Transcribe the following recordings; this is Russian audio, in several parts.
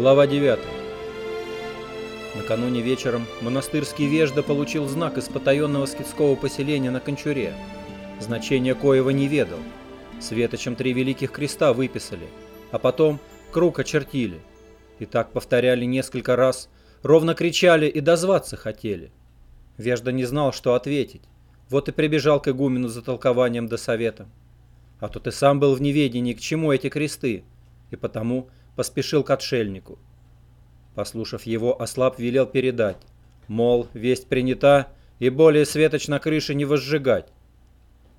Глава 9. Накануне вечером монастырский вежда получил знак из потаенного скитского поселения на Кончуре. Значение коего не ведал. Светочем три великих креста выписали, а потом круг очертили. И так повторяли несколько раз, ровно кричали и дозваться хотели. Вежда не знал, что ответить. Вот и прибежал к игумену за толкованием до совета. А тот и сам был в неведении, к чему эти кресты, и потому поспешил к отшельнику. Послушав его, Ослаб велел передать, мол, весть принята, и более светоч на крыше не возжигать.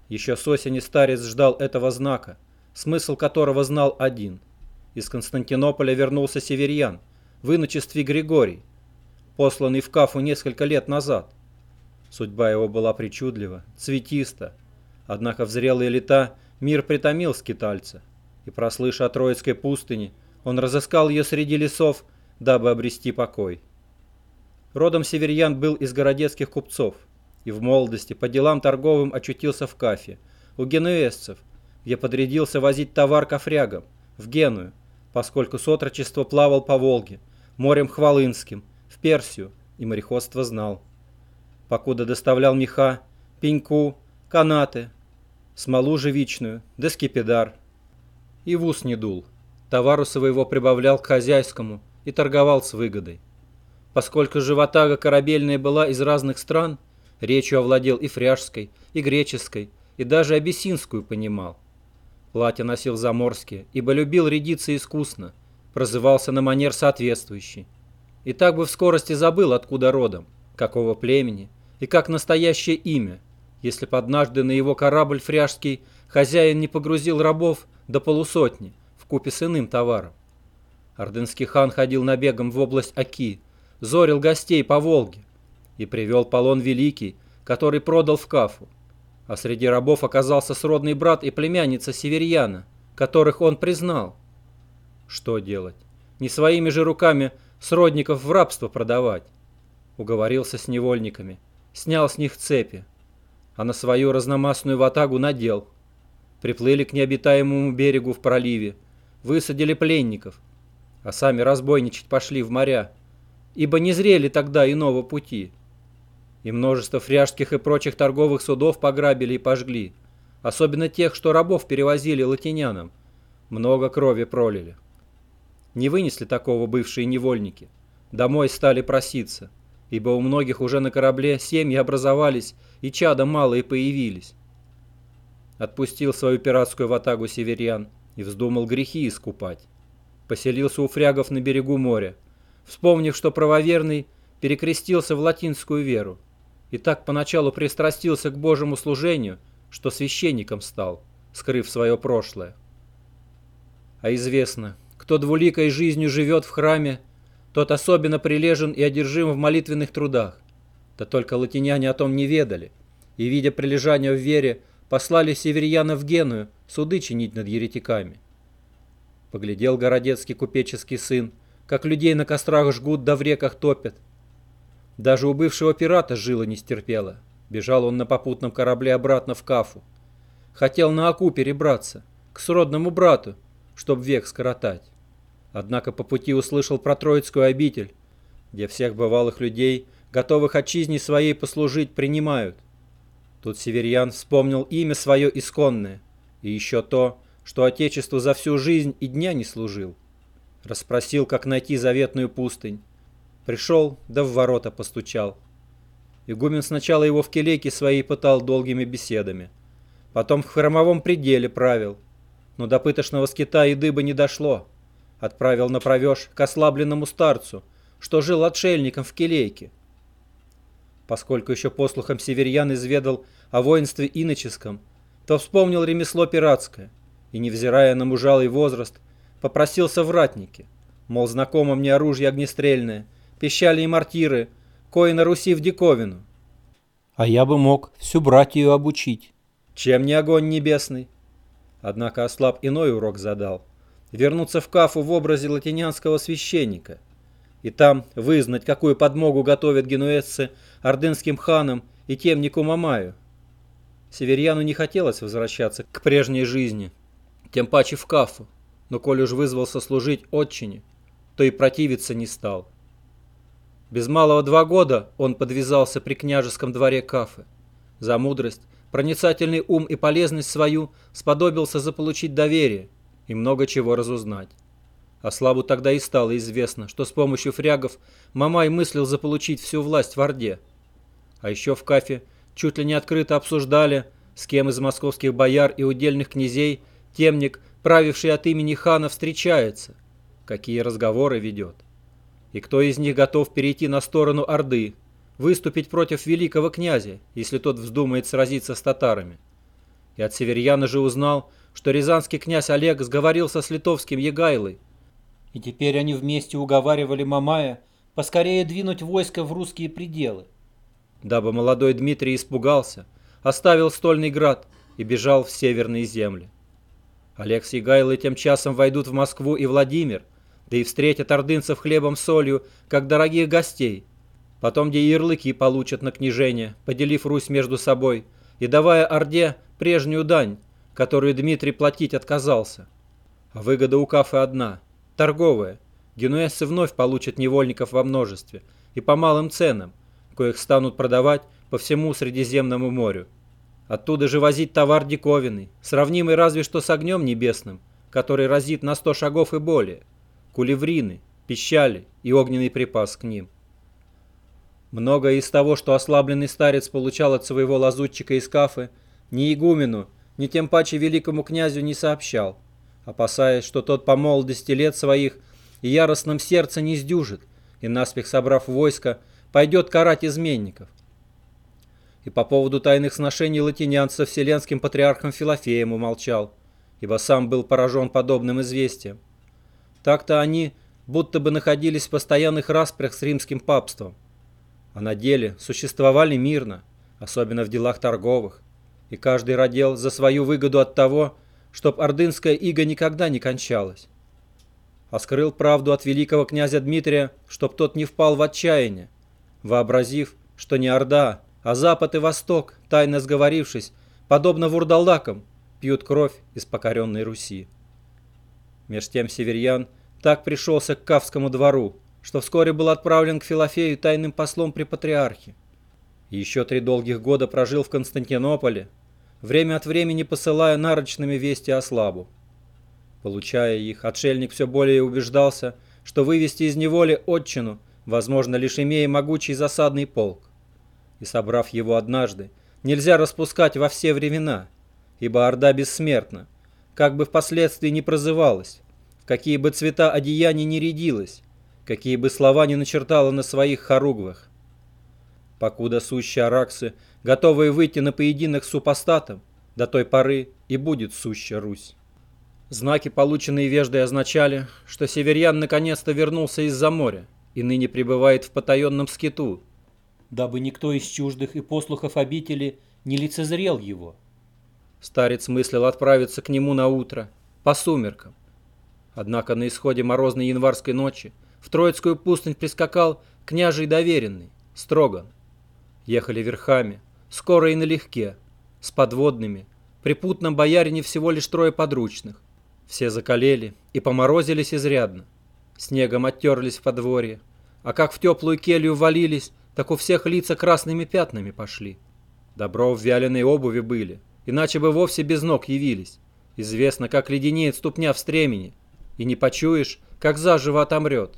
Еще с осени старец ждал этого знака, смысл которого знал один. Из Константинополя вернулся северьян, в иночестве Григорий, посланный в Кафу несколько лет назад. Судьба его была причудлива, цветиста, однако в зрелые лета мир притомил скитальца, и, прослыша о Троицкой пустыне, он разыскал ее среди лесов, дабы обрести покой. Родом северьян был из городецких купцов и в молодости по делам торговым очутился в Кафе, у генуэзцев, где подрядился возить товар к афрягам, в Геную, поскольку с отрочества плавал по Волге, морем Хвалынским, в Персию и мореходство знал. Покуда доставлял меха, пеньку, канаты, смолу живичную, да скипидар. И в ус не дул товару своего прибавлял к хозяйскому и торговал с выгодой. Поскольку животага корабельная была из разных стран, речью овладел и фряжской, и греческой, и даже абиссинскую понимал. Платья носил заморские, ибо любил рядиться искусно, прозывался на манер соответствующий. И так бы в скорости забыл, откуда родом, какого племени и как настоящее имя, если бы однажды на его корабль фряжский хозяин не погрузил рабов до полусотни, вкупе с иным товаром. Ордынский хан ходил набегом в область Аки, зорил гостей по Волге и привел полон великий, который продал в Кафу. А среди рабов оказался сродный брат и племянница Северьяна, которых он признал. Что делать? Не своими же руками сродников в рабство продавать. Уговорился с невольниками, снял с них цепи, а на свою разномастную ватагу надел. Приплыли к необитаемому берегу в проливе, высадили пленников, а сами разбойничать пошли в моря, ибо не зрели тогда иного пути. И множество фряжских и прочих торговых судов пограбили и пожгли, особенно тех, что рабов перевозили латинянам, много крови пролили. Не вынесли такого бывшие невольники, домой стали проситься, ибо у многих уже на корабле семьи образовались и чада малые появились. Отпустил свою пиратскую ватагу северян – и вздумал грехи искупать. Поселился у фрягов на берегу моря, вспомнив, что правоверный перекрестился в латинскую веру, и так поначалу пристрастился к Божьему служению, что священником стал, скрыв свое прошлое. А известно, кто двуликой жизнью живет в храме, тот особенно прилежен и одержим в молитвенных трудах. Да только латиняне о том не ведали, и, видя прилежание в вере, послали северьяна в Геную суды чинить над еретиками. Поглядел городецкий купеческий сын, как людей на кострах жгут да в реках топят. Даже у бывшего пирата жила не стерпела. Бежал он на попутном корабле обратно в Кафу. Хотел на Аку перебраться, к сродному брату, чтоб век скоротать. Однако по пути услышал про Троицкую обитель, где всех бывалых людей, готовых отчизне своей послужить, принимают – Тут Северьян вспомнил имя свое исконное, и еще то, что Отечеству за всю жизнь и дня не служил. Расспросил, как найти заветную пустынь. Пришел, да в ворота постучал. Игумен сначала его в келейке своей пытал долгими беседами. Потом в хромовом пределе правил. Но до пытошного скита и дыба не дошло. Отправил на провеж к ослабленному старцу, что жил отшельником в келейке поскольку еще по слухам северьян изведал о воинстве иноческом, то вспомнил ремесло пиратское и, невзирая на мужалый возраст, попросился в ратники, мол, знакомо мне оружие огнестрельное, пищали и мортиры, кое на Руси в диковину. А я бы мог всю братью обучить. Чем не огонь небесный? Однако Ослаб иной урок задал. Вернуться в Кафу в образе латинянского священника – и там вызнать, какую подмогу готовят генуэзцы ордынским ханам и темнику Мамаю. Северьяну не хотелось возвращаться к прежней жизни, тем паче в Кафу, но коль уж вызвался служить отчине, то и противиться не стал. Без малого два года он подвязался при княжеском дворе Кафы. За мудрость, проницательный ум и полезность свою сподобился заполучить доверие и много чего разузнать. А славу тогда и стало известно, что с помощью фрягов Мамай мыслил заполучить всю власть в Орде. А еще в Кафе чуть ли не открыто обсуждали, с кем из московских бояр и удельных князей темник, правивший от имени хана, встречается, какие разговоры ведет и кто из них готов перейти на сторону Орды, выступить против великого князя, если тот вздумает сразиться с татарами. И от северьяна же узнал, что рязанский князь Олег сговорился с литовским Егайлой, и теперь они вместе уговаривали Мамая поскорее двинуть войско в русские пределы. Дабы молодой Дмитрий испугался, оставил Стольный град и бежал в северные земли. Олег с Егайлой тем часом войдут в Москву и Владимир, да и встретят ордынцев хлебом-солью, как дорогих гостей. Потом где ярлыки получат на княжение, поделив Русь между собой, и давая Орде прежнюю дань, которую Дмитрий платить отказался. А выгода у Кафы одна – торговая. Генуэзцы вновь получат невольников во множестве и по малым ценам, коих станут продавать по всему Средиземному морю. Оттуда же возить товар диковинный, сравнимый разве что с огнем небесным, который разит на сто шагов и более кулеврины, пищали и огненный припас к ним. Многое из того, что ослабленный старец получал от своего лазутчика из кафы, ни игумену, ни тем паче великому князю не сообщал, опасаясь, что тот по молодости лет своих и яростном сердце не сдюжит, и, наспех собрав войско, пойдет карать изменников. И по поводу тайных сношений латинянца с вселенским патриархом Филофеем умолчал, ибо сам был поражен подобным известием. Так-то они будто бы находились в постоянных распрях с римским папством. А на деле существовали мирно, особенно в делах торговых, и каждый родил за свою выгоду от того, чтоб ордынская ига никогда не кончалась. А скрыл правду от великого князя Дмитрия, чтоб тот не впал в отчаяние, вообразив, что не Орда, а Запад и Восток, тайно сговорившись, подобно вурдалакам, пьют кровь из покоренной Руси. Меж тем северьян так пришелся к Кавскому двору, что вскоре был отправлен к Филофею тайным послом при патриархе. Еще три долгих года прожил в Константинополе, время от времени посылая нарочными вести о слабу. Получая их, отшельник все более убеждался, что вывести из неволи отчину возможно лишь имея могучий засадный полк. И собрав его однажды, нельзя распускать во все времена, ибо Орда бессмертна, как бы впоследствии не прозывалась, какие бы цвета одеяний не рядилась, какие бы слова не начертала на своих хоругвах. Покуда сущие араксы, готовые выйти на поединок с супостатом, до той поры и будет суща Русь. Знаки, полученные веждой, означали, что северян наконец-то вернулся из-за моря и ныне пребывает в потаенном скиту, дабы никто из чуждых и послухов обители не лицезрел его. Старец мыслил отправиться к нему на утро, по сумеркам. Однако на исходе морозной январской ночи в Троицкую пустынь прискакал княжий доверенный, Строган. Ехали верхами, скоро и налегке, с подводными, при путном боярине всего лишь трое подручных. Все закалели и поморозились изрядно. Снегом оттерлись в подворье, а как в теплую келью валились, так у всех лица красными пятнами пошли. Добро в вяленой обуви были — иначе бы вовсе без ног явились. Известно, как леденеет ступня в стремени, и не почуешь, как заживо отомрет.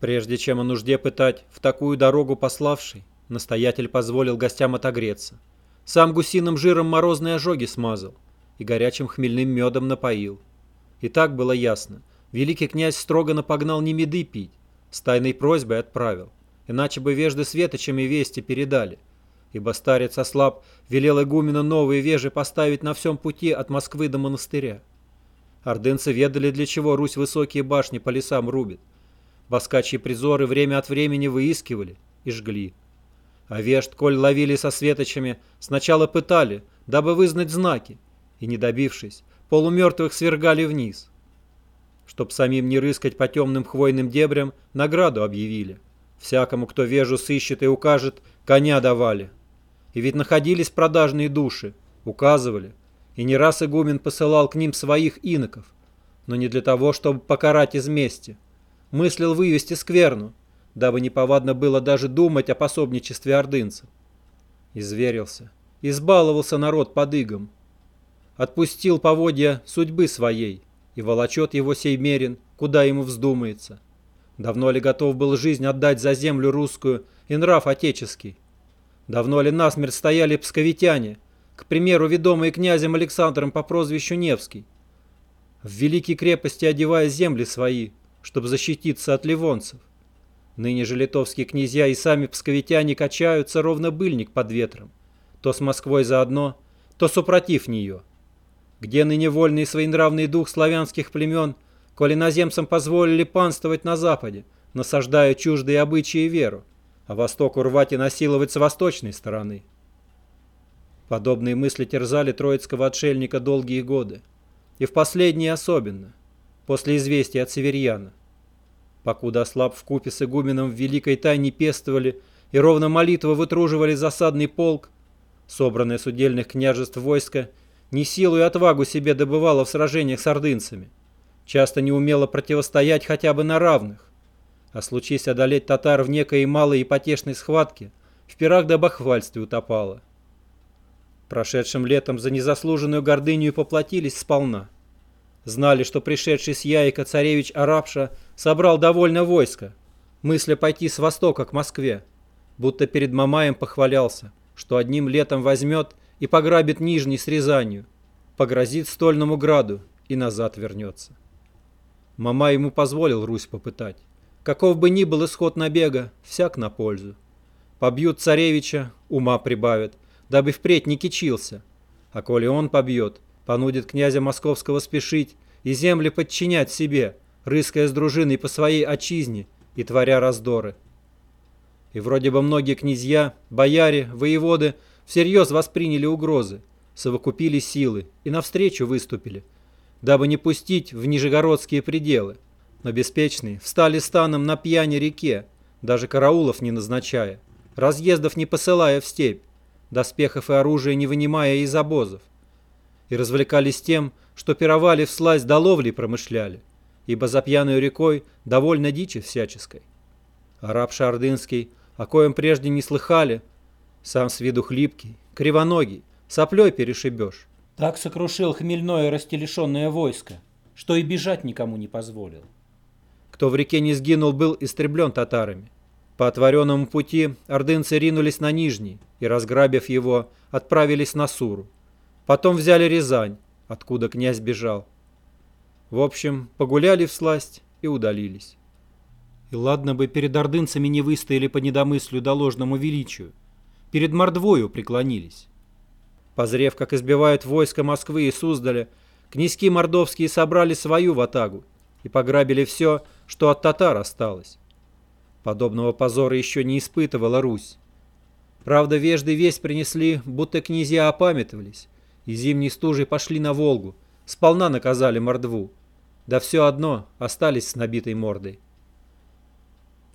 Прежде чем о нужде пытать в такую дорогу пославший, настоятель позволил гостям отогреться. Сам гусиным жиром морозные ожоги смазал и горячим хмельным медом напоил. И так было ясно. Великий князь строго напогнал не меды пить, с тайной просьбой отправил, иначе бы вежды светочами вести передали — ибо старец ослаб велел игумену новые вежи поставить на всем пути от Москвы до монастыря. Ордынцы ведали, для чего Русь высокие башни по лесам рубит. Баскачьи призоры время от времени выискивали и жгли. А вежд, коль ловили со светочами, сначала пытали, дабы вызнать знаки, и, не добившись, полумертвых свергали вниз. Чтоб самим не рыскать по темным хвойным дебрям, награду объявили. Всякому, кто вежу сыщет и укажет, коня давали. И ведь находились продажные души, указывали. И не раз игумен посылал к ним своих иноков. но не для того, чтобы покарать из мести. Мыслил вывести скверну, дабы неповадно было даже думать о пособничестве ордынцев. Изверился, избаловался народ под игом, отпустил поводья судьбы своей, и волочет его сей мерин, куда ему вздумается. Давно ли готов был жизнь отдать за землю русскую и нрав отеческий? Давно ли насмерть стояли псковитяне, к примеру, ведомые князем Александром по прозвищу Невский? В великие крепости одевая земли свои, чтобы защититься от ливонцев. Ныне же литовские князья и сами псковитяне качаются ровно быльник под ветром. То с Москвой заодно, то супротив нее. Где ныне вольный своенравный дух славянских племен, коли наземцам позволили панствовать на западе, насаждая чуждые обычаи и веру, а востоку рвать и насиловать с восточной стороны? Подобные мысли терзали троицкого отшельника долгие годы. И в последние особенно, после известия от Северьяна покуда ослаб в купе с игуменом в великой тайне пестовали и ровно молитва вытруживали засадный полк, собранное с удельных княжеств войско, не силу и отвагу себе добывало в сражениях с ордынцами, часто не умело противостоять хотя бы на равных, а случись одолеть татар в некой малой и потешной схватке, в пирах да бахвальстве утопало. Прошедшим летом за незаслуженную гордыню поплатились сполна. Знали, что пришедший с Яйка царевич Арапша собрал довольно войско, мысля пойти с востока к Москве, будто перед Мамаем похвалялся, что одним летом возьмет и пограбит Нижний с Рязанью, погрозит стольному граду и назад вернется. Мамай ему позволил Русь попытать. Каков бы ни был исход набега, всяк на пользу. Побьют царевича, ума прибавят, дабы впредь не кичился. А коли он побьет, понудит князя московского спешить и земли подчинять себе, рыская с дружиной по своей отчизне и творя раздоры. И вроде бы многие князья, бояре, воеводы всерьез восприняли угрозы, совокупили силы и навстречу выступили, дабы не пустить в нижегородские пределы. Но беспечные встали станом на пьяне реке, даже караулов не назначая, разъездов не посылая в степь, доспехов и оружия не вынимая из обозов и развлекались тем, что пировали в слазь до ловли промышляли, ибо за пьяной рекой довольно дичи всяческой. Араб Шардынский, о коем прежде не слыхали, сам с виду хлипкий, кривоногий, соплей перешибешь. Так сокрушил хмельное растелешенное войско, что и бежать никому не позволил. Кто в реке не сгинул, был истреблен татарами. По отворенному пути ордынцы ринулись на Нижний и, разграбив его, отправились на Суру. Потом взяли Рязань, откуда князь бежал. В общем, погуляли в сласть и удалились. И ладно бы перед ордынцами не выстояли по недомыслию да ложному величию. Перед мордвою преклонились. Позрев, как избивают войска Москвы и Суздаля, князьки мордовские собрали свою ватагу и пограбили все, что от татар осталось. Подобного позора еще не испытывала Русь. Правда, вежды весть принесли, будто князья опамятовались, и зимней стужей пошли на Волгу, сполна наказали мордву. Да все одно остались с набитой мордой.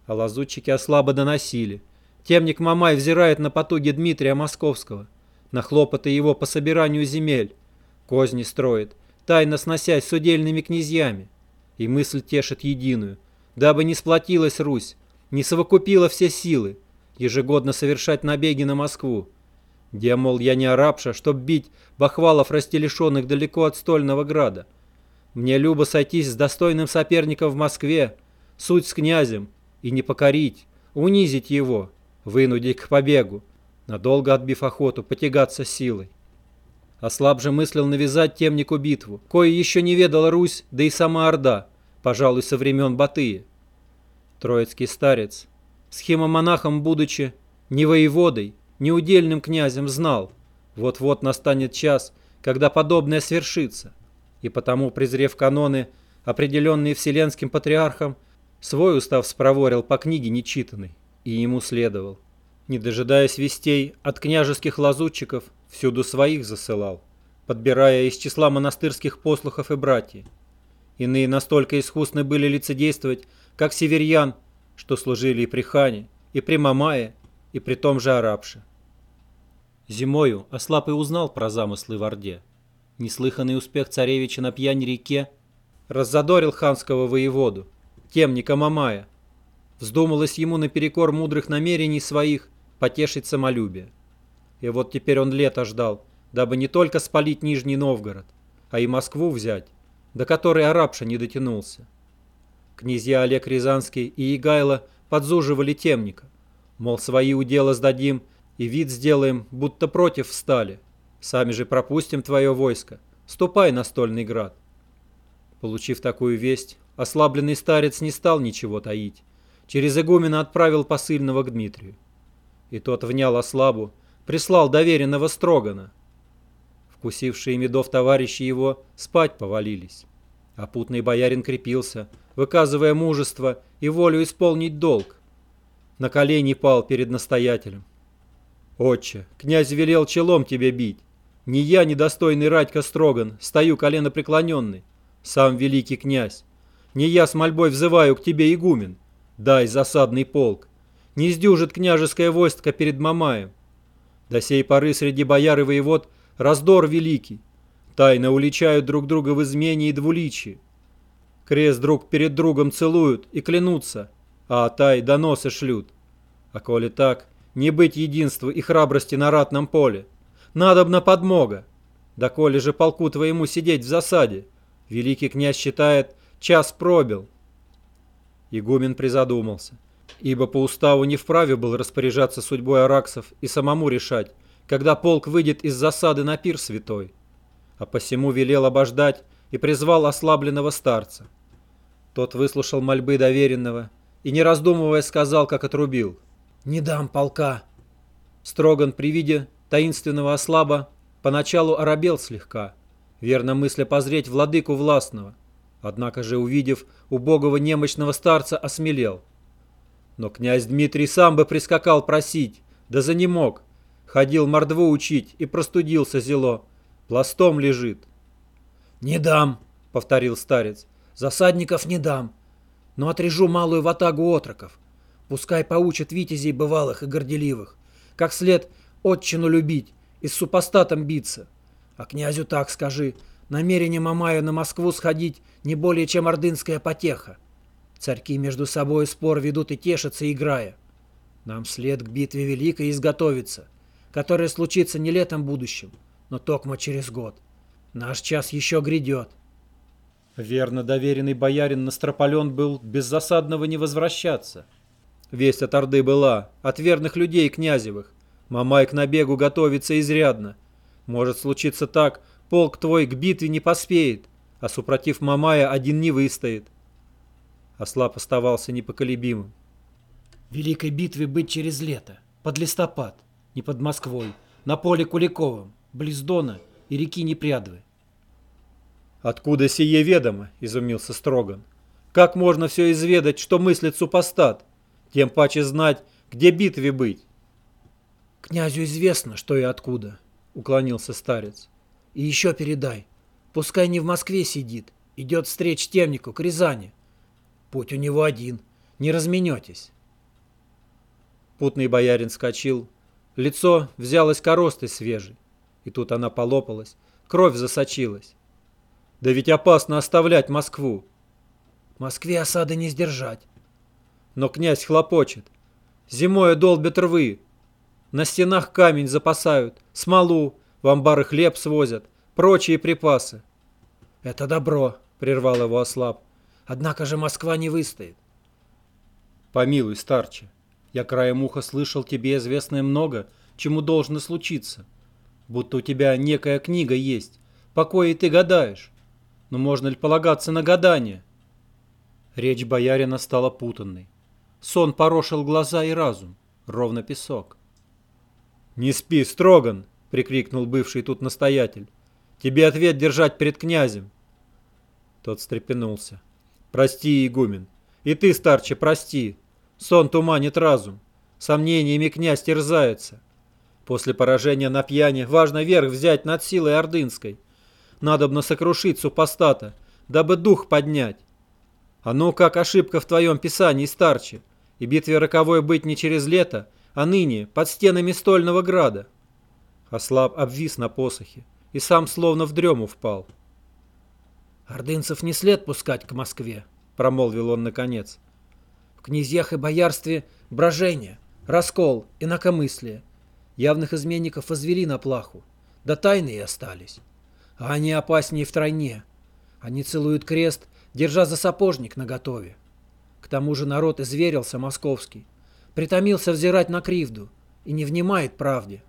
А лазутчики ослабо доносили. Темник Мамай взирает на потуги Дмитрия Московского, на хлопоты его по собиранию земель, козни строит, тайно сносясь с удельными князьями. И мысль тешит единую, дабы не сплотилась Русь, не совокупила все силы, ежегодно совершать набеги на Москву, где, мол, я не арабша, чтоб бить бахвалов растелешенных далеко от стольного града. Мне любо сойтись с достойным соперником в Москве, суть с князем, и не покорить, унизить его, вынудить к побегу, надолго отбив охоту, потягаться силой. Ослаб же мыслил навязать темнику битву, кое еще не ведала Русь, да и сама Орда, пожалуй, со времен Батыя. Троицкий старец, схемомонахом будучи, не воеводой, неудельным князем знал, вот-вот настанет час, когда подобное свершится, и потому, презрев каноны, определенные Вселенским Патриархом, свой устав спроворил по книге нечитанной, и ему следовал. Не дожидаясь вестей от княжеских лазутчиков, всюду своих засылал, подбирая из числа монастырских послухов и братьев. Иные настолько искусны были лицедействовать, как северьян, что служили и при хане, и при Мамае, и при том же арабше. Зимою Ослап и узнал про замыслы в Орде. Неслыханный успех царевича на пьяни реке, раззадорил ханского воеводу, темника Мамая. Вздумалось ему наперекор мудрых намерений своих потешить самолюбие. И вот теперь он лето ждал, дабы не только спалить Нижний Новгород, а и Москву взять, до которой арабша не дотянулся. Князья Олег Рязанский и Игайло подзуживали темника, мол, свои удела сдадим и вид сделаем, будто против встали. Сами же пропустим твое войско, ступай на Стольный град. Получив такую весть, ослабленный старец не стал ничего таить. Через игумена отправил посыльного к Дмитрию. И тот внял ослабу, прислал доверенного Строгана. Вкусившие медов товарищи его спать повалились. А путный боярин крепился, выказывая мужество и волю исполнить долг. На колени пал перед настоятелем. «Отче, князь велел челом тебе бить. Не я, недостойный Радька Строган, стою колено преклоненный, сам великий князь. Не я с мольбой взываю к тебе, игумен. Дай засадный полк. Не сдюжит княжеское войско перед Мамаем. До сей поры среди бояр и воевод раздор великий. Тайно уличают друг друга в измене и двуличии. Крест друг перед другом целуют и клянутся, а тай доносы шлют. А коли так, не быть единству и храбрости на ратном поле. Надобна подмога. Да коли же полку твоему сидеть в засаде, великий князь считает, час пробил. Игумен призадумался ибо по уставу не вправе был распоряжаться судьбой араксов и самому решать, когда полк выйдет из засады на пир святой, а посему велел обождать и призвал ослабленного старца. Тот выслушал мольбы доверенного и, не раздумывая, сказал, как отрубил. «Не дам полка!» Строган при виде таинственного ослаба поначалу оробел слегка, верно мысля позреть владыку властного, однако же, увидев убогого немощного старца, осмелел – но князь Дмитрий сам бы прискакал просить, да за не мог. Ходил мордву учить и простудился зело. Пластом лежит. «Не дам», — повторил старец. «Засадников не дам, но отрежу малую ватагу отроков. Пускай поучат витязей бывалых и горделивых, как след отчину любить и с супостатом биться. А князю так скажи, намерение Мамая на Москву сходить не более чем ордынская потеха. Царьки между собой спор ведут и тешатся, играя. Нам след к битве великой изготовиться, которая случится не летом будущим, но токмо через год. Наш час еще грядет. Верно, доверенный боярин Настрополен был без засадного не возвращаться. Весть от Орды была, от верных людей князевых. Мамай к набегу готовится изрядно. Может случиться так, полк твой к битве не поспеет, а супротив Мамая один не выстоит. Ослаб оставался непоколебимым. Великой битве быть через лето, под листопад, не под Москвой, на поле Куликовом, близ Дона и реки Непрядвы. «Откуда сие ведомо?» — изумился Строган. «Как можно все изведать, что мыслит супостат? Тем паче знать, где битве быть». «Князю известно, что и откуда», — уклонился старец. «И еще передай, пускай не в Москве сидит, идет встреч темнику к Рязани, Путь у него один, не разменетесь. Путный боярин скочил. Лицо взялось коростой свежей. И тут она полопалась. Кровь засочилась. Да ведь опасно оставлять Москву. Москве осады не сдержать. Но князь хлопочет. Зимой долбят рвы. На стенах камень запасают, смолу, в амбары хлеб свозят, прочие припасы. Это добро, прервал его ослаб. Однако же Москва не выстоит. Помилуй, старче, я краем уха слышал тебе известное много, чему должно случиться. Будто у тебя некая книга есть, покой и ты гадаешь. Но можно ли полагаться на гадание? Речь боярина стала путанной. Сон порошил глаза и разум, ровно песок. «Не спи, Строган!» — прикрикнул бывший тут настоятель. «Тебе ответ держать перед князем!» Тот встрепенулся. Прости, игумен. И ты, старче, прости. Сон туманит разум. Сомнениями князь терзается. После поражения на пьяне важно верх взять над силой ордынской. Надобно сокрушить супостата, дабы дух поднять. А ну как ошибка в твоем писании, старче, и битве роковой быть не через лето, а ныне, под стенами стольного града. Ослаб обвис на посохе и сам словно в дрему впал. Ордынцев не след пускать к Москве, промолвил он наконец. В князьях и боярстве брожение, раскол, инакомыслие. Явных изменников возвели на плаху, да тайные остались. А они опаснее втройне. Они целуют крест, держа за сапожник наготове. К тому же народ изверился московский, притомился взирать на кривду и не внимает правде.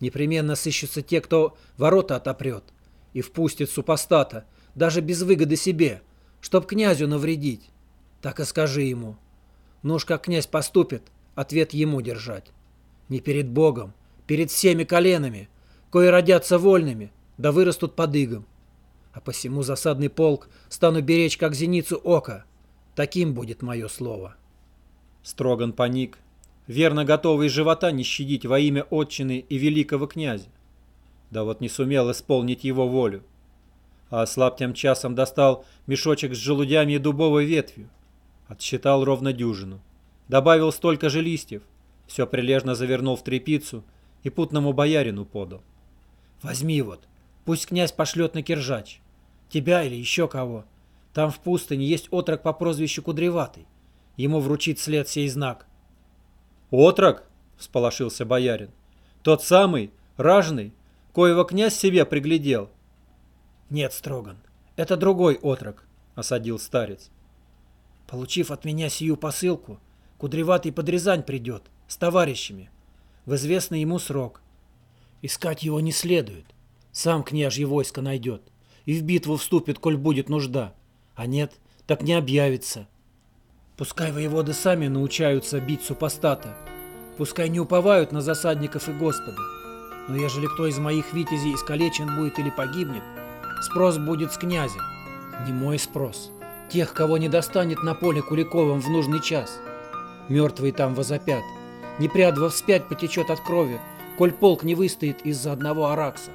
Непременно сыщутся те, кто ворота отопрет и впустит супостата, даже без выгоды себе, чтоб князю навредить. Так и скажи ему. Ну уж как князь поступит, ответ ему держать. Не перед Богом, перед всеми коленами, кои родятся вольными, да вырастут под игом. А посему засадный полк стану беречь, как зеницу ока. Таким будет мое слово. Строган паник, верно готовый живота не щадить во имя отчины и великого князя. Да вот не сумел исполнить его волю. А ослаб тем часом достал мешочек с желудями и дубовой ветвью. Отсчитал ровно дюжину. Добавил столько же листьев. Все прилежно завернул в тряпицу и путному боярину подал. Возьми вот, пусть князь пошлет на Киржач. Тебя или еще кого. Там в пустыне есть отрок по прозвищу Кудреватый. Ему вручит след сей знак. «Отрок?» — всполошился боярин. «Тот самый, ражный, коего князь себе приглядел». «Нет, Строган, это другой отрок», — осадил старец. «Получив от меня сию посылку, Кудреватый под Рязань придет, с товарищами, в известный ему срок. Искать его не следует, сам княжье войско найдет и в битву вступит, коль будет нужда, а нет, так не объявится». Пускай воеводы сами научаются бить супостата. Пускай не уповают на засадников и Господа. Но ежели кто из моих витязей искалечен будет или погибнет, спрос будет с князя. Не мой спрос. Тех, кого не достанет на поле Куликовым в нужный час. Мертвые там возопят. Непрядва вспять потечет от крови, коль полк не выстоит из-за одного аракса.